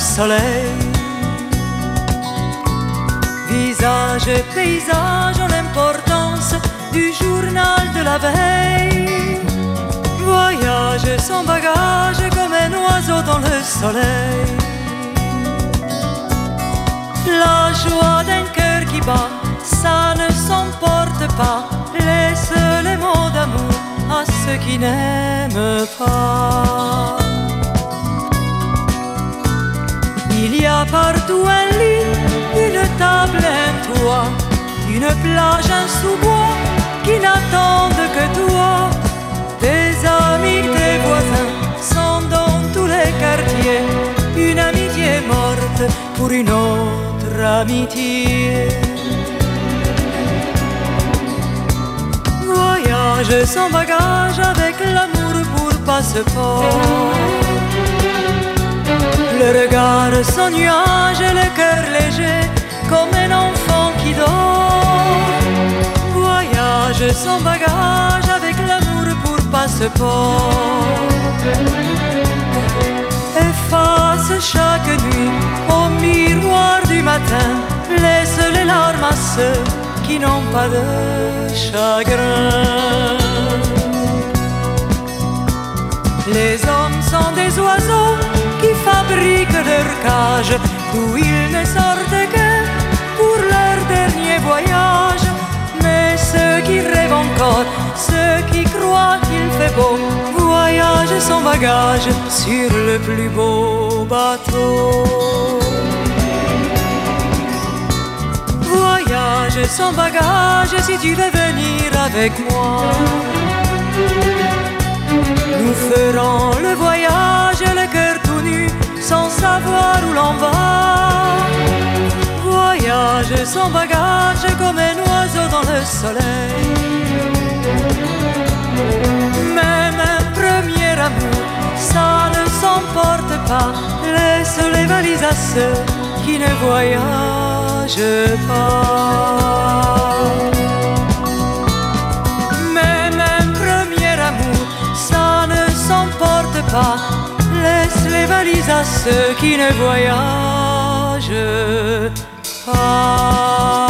soleil. Visage et paysage ont l'importance du journal de la veille. Voyage sans bagage comme un oiseau dans le soleil. La joie d'un cœur qui bat, ça ne s'emporte pas. Laisse les mots d'amour à ceux qui n'aiment pas. Partout un lit, une table, un toit, une plage, un sous-bois qui n'attendent que toi. Tes amis, tes voisins sont dans tous les quartiers. Une amitié morte pour une autre amitié. Voyage sans bagage avec l'amour pour passeport. Le regard sans nuage et le cœur léger comme un enfant qui dort. Voyage sans bagage avec l'amour pour passeport. Efface chaque nuit au miroir du matin. Laisse les larmes à ceux qui n'ont pas de chagrin. Cage, d'où ils ne sortent que pour leur dernier voyage. Mais ceux qui rêvent encore, ceux qui croient qu'il fait beau, voyagent sans bagage sur le plus beau bateau. Voyage sans bagage si tu veux venir avec moi. Nous ferons le voyage, le cœur Sans bagage comme un oiseau dans le soleil. Même un premier amour, ça ne s'emporte pas. Laisse les valises à ceux qui ne voyagent pas. Même un premier amour, ça ne s'emporte pas. Laisse les valises à ceux qui ne voyagent pas. Ah.